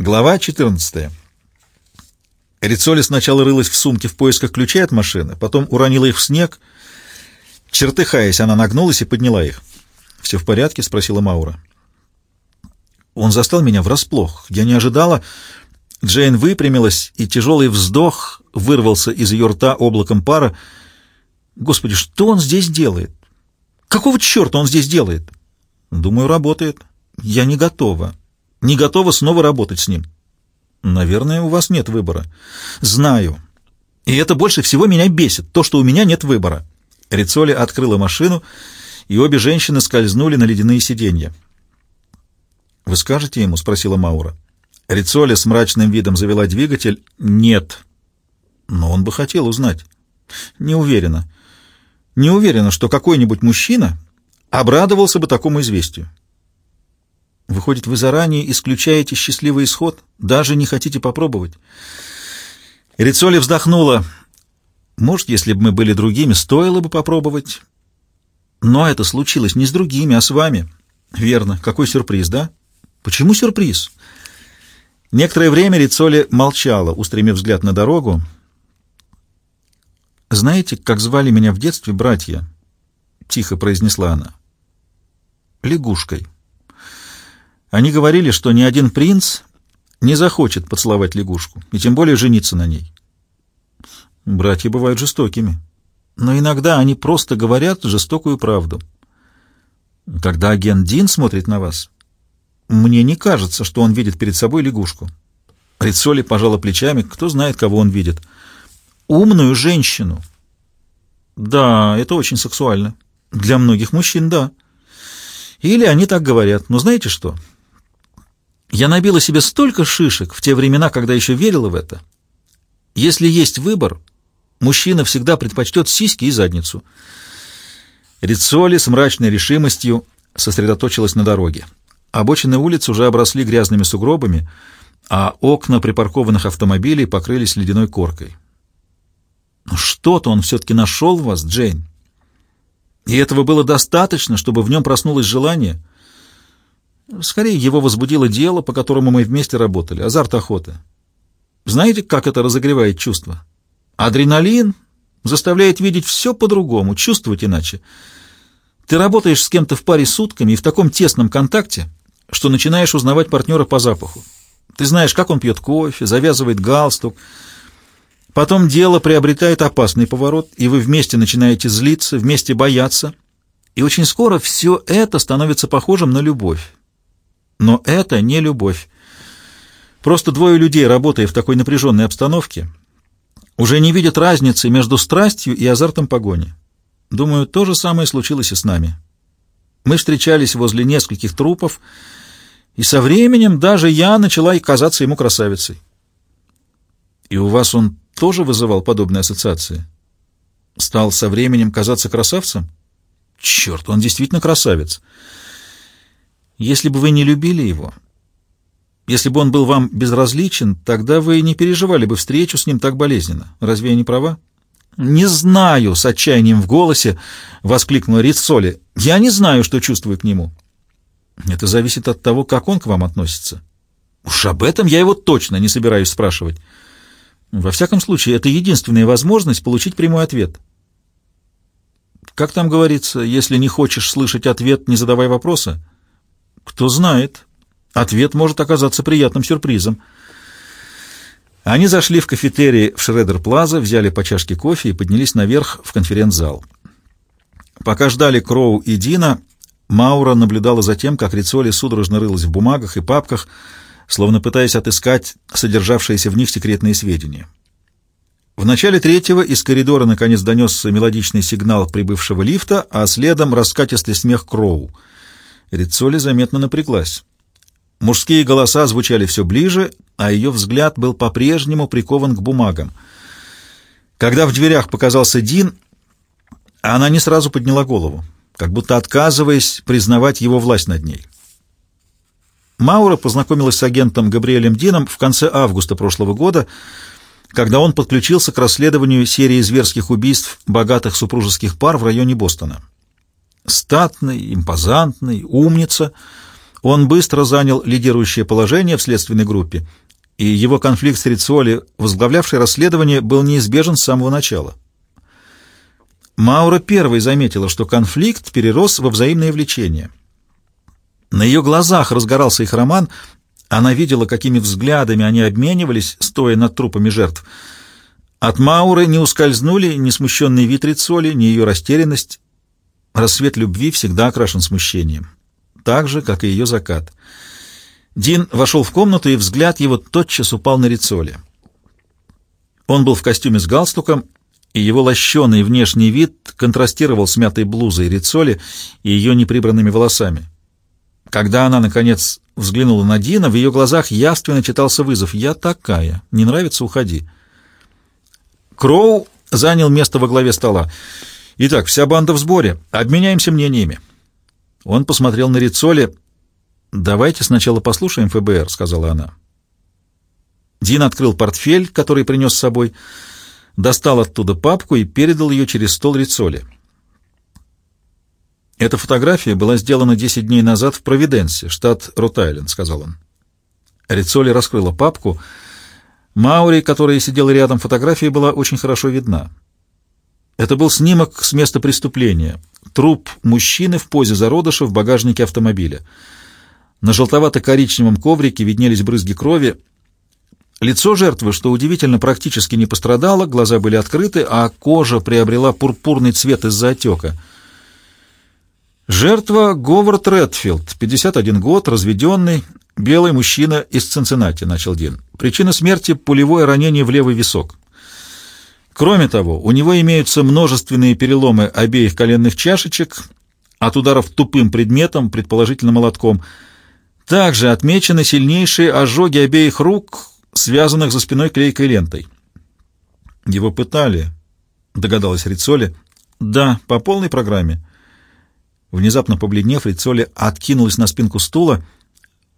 Глава 14. Рицоли сначала рылась в сумке в поисках ключей от машины, потом уронила их в снег. Чертыхаясь, она нагнулась и подняла их. «Все в порядке?» — спросила Маура. Он застал меня врасплох. Я не ожидала. Джейн выпрямилась, и тяжелый вздох вырвался из ее рта облаком пара. «Господи, что он здесь делает? Какого черта он здесь делает?» «Думаю, работает. Я не готова. Не готова снова работать с ним». «Наверное, у вас нет выбора». «Знаю. И это больше всего меня бесит, то, что у меня нет выбора». Рицоли открыла машину, и обе женщины скользнули на ледяные сиденья. «Вы скажете ему?» — спросила Маура. Рицоли с мрачным видом завела двигатель. «Нет». «Но он бы хотел узнать». «Не уверена. Не уверена, что какой-нибудь мужчина обрадовался бы такому известию». «Выходит, вы заранее исключаете счастливый исход? Даже не хотите попробовать?» Рицоли вздохнула. «Может, если бы мы были другими, стоило бы попробовать. Но это случилось не с другими, а с вами». «Верно. Какой сюрприз, да?» Почему сюрприз? Некоторое время Рицоли молчала, устремив взгляд на дорогу. «Знаете, как звали меня в детстве братья?» — тихо произнесла она. «Лягушкой. Они говорили, что ни один принц не захочет поцеловать лягушку, и тем более жениться на ней. Братья бывают жестокими, но иногда они просто говорят жестокую правду. Когда агент Дин смотрит на вас, мне не кажется, что он видит перед собой лягушку. Рицоли пожала плечами. Кто знает, кого он видит. Умную женщину. Да, это очень сексуально. Для многих мужчин, да. Или они так говорят. Но знаете что? Я набила себе столько шишек в те времена, когда еще верила в это. Если есть выбор, мужчина всегда предпочтет сиськи и задницу. Рицоли с мрачной решимостью сосредоточилась на дороге. Обочины улиц уже обросли грязными сугробами, а окна припаркованных автомобилей покрылись ледяной коркой. Но что-то он все-таки нашел в вас, Джейн. И этого было достаточно, чтобы в нем проснулось желание. Скорее, его возбудило дело, по которому мы вместе работали, азарт охоты. Знаете, как это разогревает чувство? Адреналин заставляет видеть все по-другому, чувствовать иначе. Ты работаешь с кем-то в паре сутками и в таком тесном контакте, что начинаешь узнавать партнера по запаху. Ты знаешь, как он пьет кофе, завязывает галстук. Потом дело приобретает опасный поворот, и вы вместе начинаете злиться, вместе бояться. И очень скоро все это становится похожим на любовь. Но это не любовь. Просто двое людей, работая в такой напряженной обстановке, уже не видят разницы между страстью и азартом погони. Думаю, то же самое случилось и с нами. Мы встречались возле нескольких трупов, и со временем даже я начала и казаться ему красавицей. И у вас он тоже вызывал подобные ассоциации? Стал со временем казаться красавцем? Черт, он действительно красавец. Если бы вы не любили его, если бы он был вам безразличен, тогда вы не переживали бы встречу с ним так болезненно. Разве я не права? «Не знаю!» — с отчаянием в голосе воскликнула Рицоли. «Я не знаю, что чувствую к нему». Это зависит от того, как он к вам относится. Уж об этом я его точно не собираюсь спрашивать. Во всяком случае, это единственная возможность получить прямой ответ. Как там говорится, если не хочешь слышать ответ, не задавай вопроса? Кто знает. Ответ может оказаться приятным сюрпризом. Они зашли в кафетерий в Шредер-Плаза, взяли по чашке кофе и поднялись наверх в конференц-зал. Пока ждали Кроу и Дина, Маура наблюдала за тем, как Рицоли судорожно рылась в бумагах и папках, словно пытаясь отыскать содержавшиеся в них секретные сведения. В начале третьего из коридора наконец донесся мелодичный сигнал прибывшего лифта, а следом раскатистый смех Кроу. Рицоли заметно напряглась. Мужские голоса звучали все ближе, а ее взгляд был по-прежнему прикован к бумагам. Когда в дверях показался Дин, она не сразу подняла голову как будто отказываясь признавать его власть над ней. Маура познакомилась с агентом Габриэлем Дином в конце августа прошлого года, когда он подключился к расследованию серии зверских убийств богатых супружеских пар в районе Бостона. Статный, импозантный, умница, Он быстро занял лидирующее положение в следственной группе, и его конфликт с Рицоли, возглавлявший расследование, был неизбежен с самого начала. Маура первой заметила, что конфликт перерос во взаимное влечение. На ее глазах разгорался их роман, она видела, какими взглядами они обменивались, стоя над трупами жертв. От Мауры не ускользнули ни смущенный вид Рицоли, ни ее растерянность. Рассвет любви всегда окрашен смущением, так же, как и ее закат. Дин вошел в комнату, и взгляд его тотчас упал на Рицоли. Он был в костюме с галстуком, и его лощеный внешний вид контрастировал с мятой блузой Рицоли и ее неприбранными волосами. Когда она, наконец, взглянула на Дина, в ее глазах явственно читался вызов «Я такая. Не нравится? Уходи». Кроу занял место во главе стола. «Итак, вся банда в сборе. Обменяемся мнениями». Он посмотрел на Рицоли. «Давайте сначала послушаем ФБР», — сказала она. Дин открыл портфель, который принес с собой, достал оттуда папку и передал ее через стол Рицоли. «Эта фотография была сделана 10 дней назад в Провиденсе, штат Рот-Айленд», — сказал он. Рицоли раскрыла папку — Маури, которая сидела рядом, фотография была очень хорошо видна. Это был снимок с места преступления. Труп мужчины в позе зародыша в багажнике автомобиля. На желтовато-коричневом коврике виднелись брызги крови. Лицо жертвы, что удивительно, практически не пострадало, глаза были открыты, а кожа приобрела пурпурный цвет из-за отека. Жертва Говард Редфилд, 51 год, разведенный, «Белый мужчина из Цинциннати», — начал Дин. «Причина смерти — пулевое ранение в левый висок. Кроме того, у него имеются множественные переломы обеих коленных чашечек от ударов тупым предметом, предположительно молотком. Также отмечены сильнейшие ожоги обеих рук, связанных за спиной клейкой лентой». «Его пытали», — догадалась Рицоли. «Да, по полной программе». Внезапно побледнев, Рицоли откинулась на спинку стула —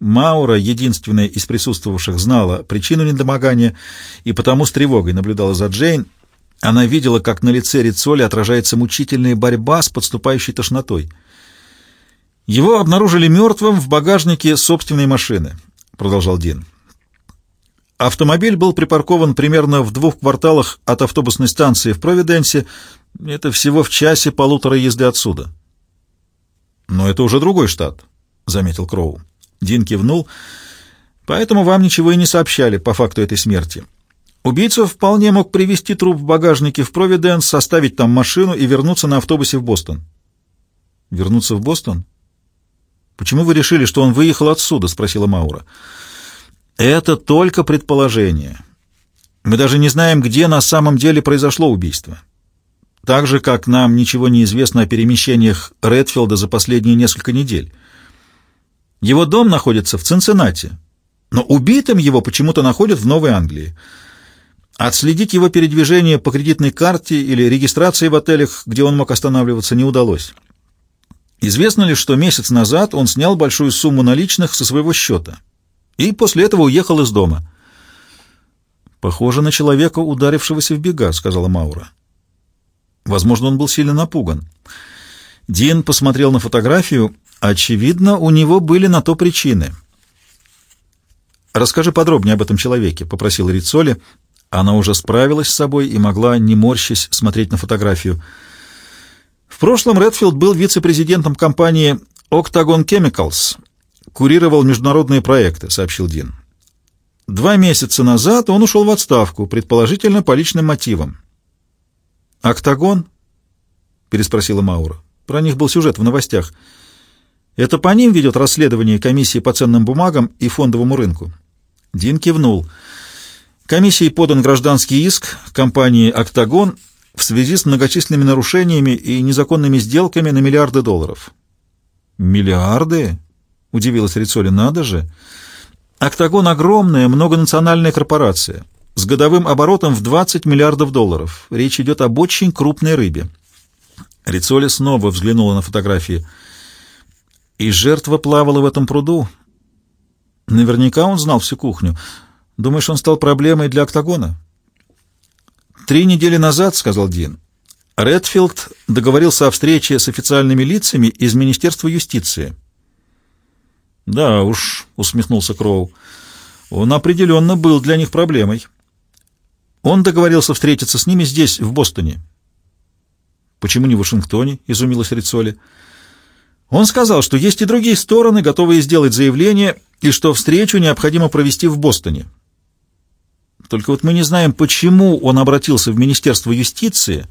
Маура, единственная из присутствовавших, знала причину недомогания и потому с тревогой наблюдала за Джейн. Она видела, как на лице Рицоли отражается мучительная борьба с подступающей тошнотой. «Его обнаружили мертвым в багажнике собственной машины», — продолжал Дин. Автомобиль был припаркован примерно в двух кварталах от автобусной станции в Провиденсе. Это всего в часе полутора езды отсюда. «Но это уже другой штат», — заметил Кроу. Дин кивнул. «Поэтому вам ничего и не сообщали по факту этой смерти. Убийца вполне мог привезти труп в багажнике в Провиденс, составить там машину и вернуться на автобусе в Бостон». «Вернуться в Бостон? Почему вы решили, что он выехал отсюда?» — спросила Маура. «Это только предположение. Мы даже не знаем, где на самом деле произошло убийство. Так же, как нам ничего не известно о перемещениях Редфилда за последние несколько недель». Его дом находится в Цинциннати, но убитым его почему-то находят в Новой Англии. Отследить его передвижение по кредитной карте или регистрации в отелях, где он мог останавливаться, не удалось. Известно ли, что месяц назад он снял большую сумму наличных со своего счета и после этого уехал из дома? «Похоже на человека, ударившегося в бега», — сказала Маура. Возможно, он был сильно напуган. Дин посмотрел на фотографию Очевидно, у него были на то причины. «Расскажи подробнее об этом человеке», — попросила Рицоли. Она уже справилась с собой и могла, не морщась, смотреть на фотографию. В прошлом Редфилд был вице-президентом компании Octagon Chemicals, курировал международные проекты, сообщил Дин. Два месяца назад он ушел в отставку, предположительно по личным мотивам. «Октагон?» — переспросила Маура. «Про них был сюжет в новостях». Это по ним ведет расследование комиссии по ценным бумагам и фондовому рынку. Дин кивнул. Комиссией подан гражданский иск компании «Октагон» в связи с многочисленными нарушениями и незаконными сделками на миллиарды долларов. «Миллиарды?» — удивилась Рицоли. «Надо же!» «Октагон» — огромная многонациональная корпорация с годовым оборотом в 20 миллиардов долларов. Речь идет об очень крупной рыбе. Рицоли снова взглянула на фотографии — и жертва плавала в этом пруду. Наверняка он знал всю кухню. Думаешь, он стал проблемой для октагона? Три недели назад, — сказал Дин, — Редфилд договорился о встрече с официальными лицами из Министерства юстиции. «Да уж», — усмехнулся Кроу, — «он определенно был для них проблемой. Он договорился встретиться с ними здесь, в Бостоне». «Почему не в Вашингтоне?» — изумилась Рицоли. «Он сказал, что есть и другие стороны, готовые сделать заявление, и что встречу необходимо провести в Бостоне. Только вот мы не знаем, почему он обратился в Министерство юстиции,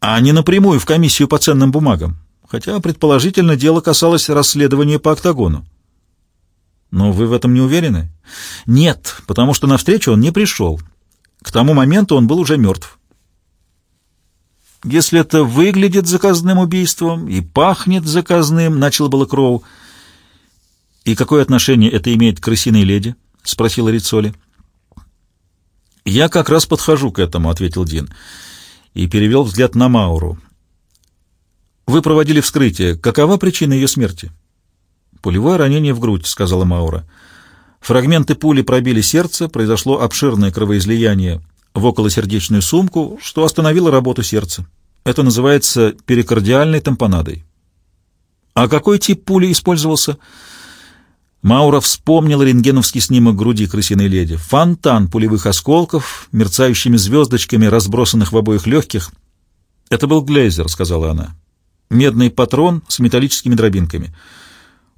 а не напрямую в комиссию по ценным бумагам, хотя, предположительно, дело касалось расследования по октагону. Но вы в этом не уверены? Нет, потому что на встречу он не пришел. К тому моменту он был уже мертв. Если это выглядит заказным убийством и пахнет заказным, начал было Кроу. И какое отношение это имеет к крысиной леди? спросила Рицоли. «Я как раз подхожу к этому», — ответил Дин, и перевел взгляд на Мауру. «Вы проводили вскрытие. Какова причина ее смерти?» «Пулевое ранение в грудь», — сказала Маура. Фрагменты пули пробили сердце, произошло обширное кровоизлияние в околосердечную сумку, что остановило работу сердца. Это называется перикардиальной тампонадой. А какой тип пули использовался? Маура вспомнил рентгеновский снимок груди крысиной леди. Фонтан пулевых осколков, мерцающими звездочками, разбросанных в обоих легких. «Это был глейзер», — сказала она. «Медный патрон с металлическими дробинками.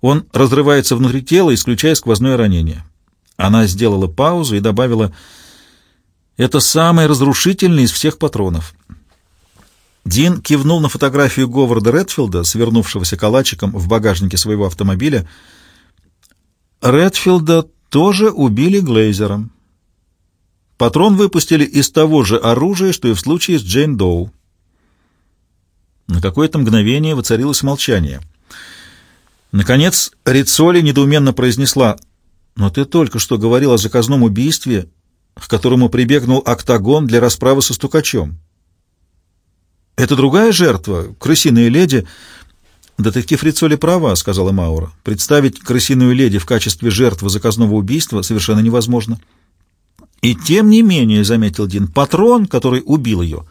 Он разрывается внутри тела, исключая сквозное ранение». Она сделала паузу и добавила, «Это самый разрушительный из всех патронов». Дин кивнул на фотографию Говарда Редфилда, свернувшегося калачиком в багажнике своего автомобиля, — Редфилда тоже убили Глейзером. Патрон выпустили из того же оружия, что и в случае с Джейн Доу. На какое-то мгновение воцарилось молчание. Наконец Рицоли недоуменно произнесла, «Но ты только что говорил о заказном убийстве, к которому прибегнул Октагон для расправы со стукачом. Это другая жертва, крысиная леди, «Детектив Рицоли права», — сказала Маура. «Представить крысиную леди в качестве жертвы заказного убийства совершенно невозможно». «И тем не менее», — заметил Дин, — «патрон, который убил ее,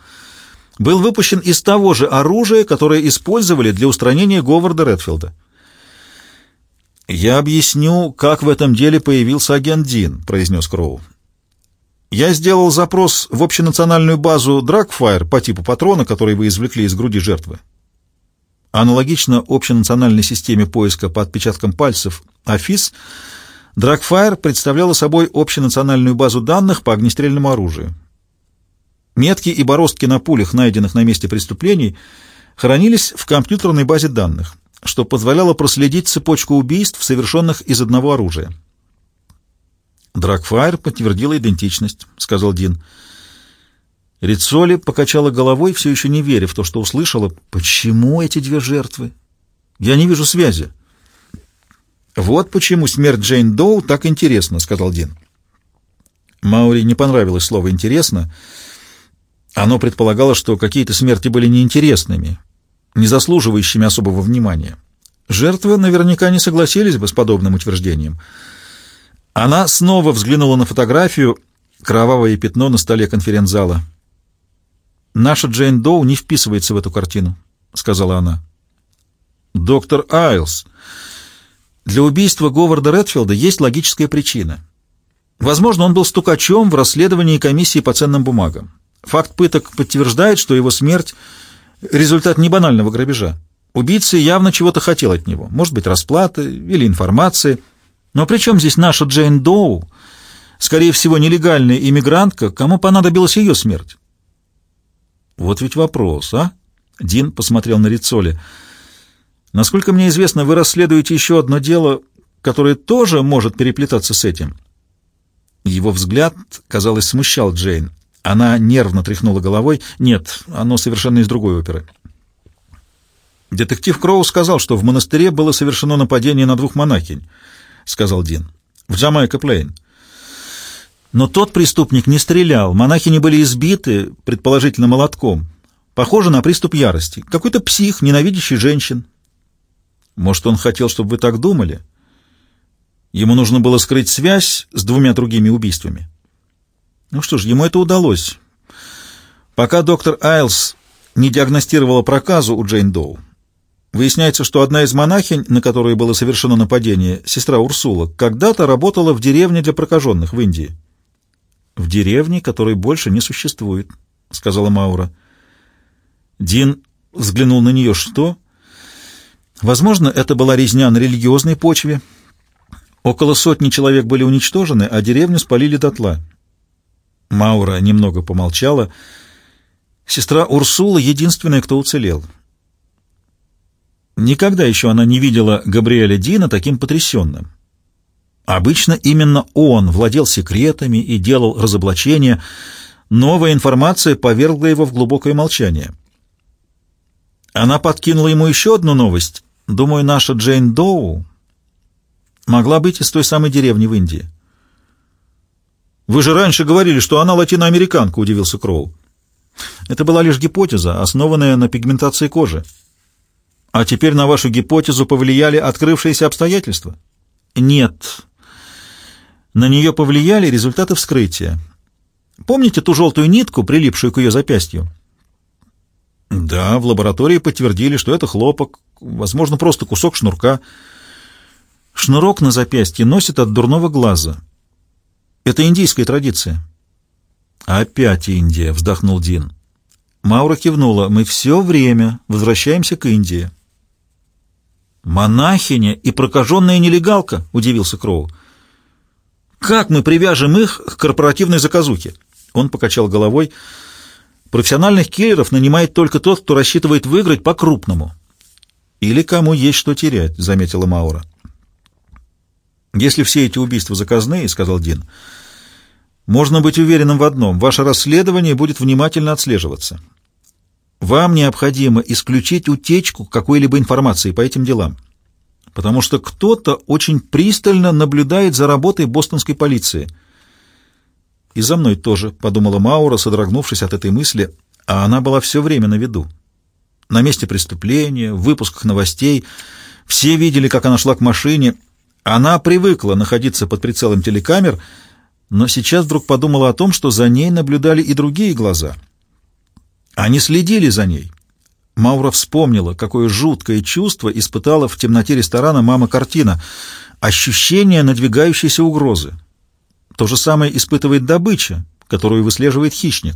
был выпущен из того же оружия, которое использовали для устранения Говарда Редфилда». «Я объясню, как в этом деле появился агент Дин», — произнес Кроу. «Я сделал запрос в общенациональную базу Драгфайр по типу патрона, который вы извлекли из груди жертвы. Аналогично общенациональной системе поиска по отпечаткам пальцев АФИС, Драгфайр представляла собой общенациональную базу данных по огнестрельному оружию. Метки и бороздки на пулях, найденных на месте преступлений, хранились в компьютерной базе данных, что позволяло проследить цепочку убийств, совершенных из одного оружия. «Драгфайр подтвердила идентичность», — сказал Дин. Рицоли покачала головой, все еще не веря в то, что услышала. «Почему эти две жертвы? Я не вижу связи». «Вот почему смерть Джейн Доу так интересна», — сказал Дин. Маури не понравилось слово «интересно». Оно предполагало, что какие-то смерти были неинтересными, не заслуживающими особого внимания. Жертвы наверняка не согласились бы с подобным утверждением. Она снова взглянула на фотографию, кровавое пятно на столе конференц-зала. «Наша Джейн Доу не вписывается в эту картину», — сказала она. «Доктор Айлс, для убийства Говарда Редфилда есть логическая причина. Возможно, он был стукачом в расследовании комиссии по ценным бумагам. Факт пыток подтверждает, что его смерть — результат не банального грабежа. Убийца явно чего-то хотел от него, может быть, расплаты или информации. Но при чем здесь наша Джейн Доу, скорее всего, нелегальная иммигрантка, кому понадобилась ее смерть? Вот ведь вопрос, а? Дин посмотрел на Рицоли. Насколько мне известно, вы расследуете еще одно дело, которое тоже может переплетаться с этим. Его взгляд, казалось, смущал Джейн. Она нервно тряхнула головой. Нет, оно совершенно из другой оперы. Детектив Кроу сказал, что в монастыре было совершено нападение на двух монахинь, сказал Дин. В Джамайка-Плейн. Но тот преступник не стрелял, монахини были избиты, предположительно молотком. Похоже на приступ ярости. Какой-то псих, ненавидящий женщин. Может, он хотел, чтобы вы так думали? Ему нужно было скрыть связь с двумя другими убийствами. Ну что ж, ему это удалось. Пока доктор Айлс не диагностировала проказу у Джейн Доу, Выясняется, что одна из монахинь, на которую было совершено нападение, сестра Урсула, когда-то работала в деревне для прокаженных в Индии. «В деревне, которой больше не существует», — сказала Маура. Дин взглянул на нее. «Что?» «Возможно, это была резня на религиозной почве. Около сотни человек были уничтожены, а деревню спалили дотла». Маура немного помолчала. «Сестра Урсула — единственная, кто уцелел». Никогда еще она не видела Габриэля Дина таким потрясенным. Обычно именно он владел секретами и делал разоблачения. Новая информация повергла его в глубокое молчание. Она подкинула ему еще одну новость. Думаю, наша Джейн Доу могла быть из той самой деревни в Индии. «Вы же раньше говорили, что она латиноамериканка», — удивился Кроу. «Это была лишь гипотеза, основанная на пигментации кожи». А теперь на вашу гипотезу повлияли открывшиеся обстоятельства? Нет. На нее повлияли результаты вскрытия. Помните ту желтую нитку, прилипшую к ее запястью? Да, в лаборатории подтвердили, что это хлопок, возможно, просто кусок шнурка. Шнурок на запястье носит от дурного глаза. Это индийская традиция. Опять Индия, вздохнул Дин. Маура кивнула. Мы все время возвращаемся к Индии. «Монахиня и прокаженная нелегалка», — удивился Кроу. «Как мы привяжем их к корпоративной заказухе?» Он покачал головой. «Профессиональных киллеров нанимает только тот, кто рассчитывает выиграть по-крупному». «Или кому есть что терять», — заметила Маура. «Если все эти убийства заказные», — сказал Дин, — «можно быть уверенным в одном — ваше расследование будет внимательно отслеживаться». Вам необходимо исключить утечку какой-либо информации по этим делам, потому что кто-то очень пристально наблюдает за работой бостонской полиции. «И за мной тоже», — подумала Маура, содрогнувшись от этой мысли, а она была все время на виду. На месте преступления, в выпусках новостей, все видели, как она шла к машине. Она привыкла находиться под прицелом телекамер, но сейчас вдруг подумала о том, что за ней наблюдали и другие глаза — они следили за ней. Маура вспомнила, какое жуткое чувство испытала в темноте ресторана мама Картина. Ощущение надвигающейся угрозы. То же самое испытывает добыча, которую выслеживает хищник.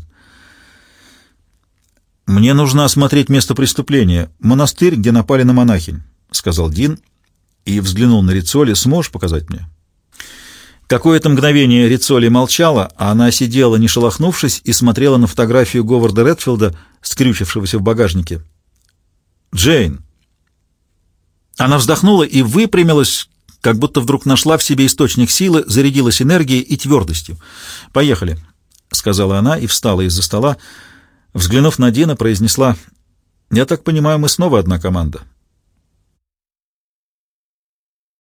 «Мне нужно осмотреть место преступления, монастырь, где напали на монахинь», — сказал Дин и взглянул на Рицоли. «Сможешь показать мне?» Какое-то мгновение Рицоли молчала, а она сидела, не шелохнувшись, и смотрела на фотографию Говарда Редфилда, скрючившегося в багажнике. «Джейн!» Она вздохнула и выпрямилась, как будто вдруг нашла в себе источник силы, зарядилась энергией и твердостью. «Поехали», — сказала она и встала из-за стола. Взглянув на Дина, произнесла, «Я так понимаю, мы снова одна команда».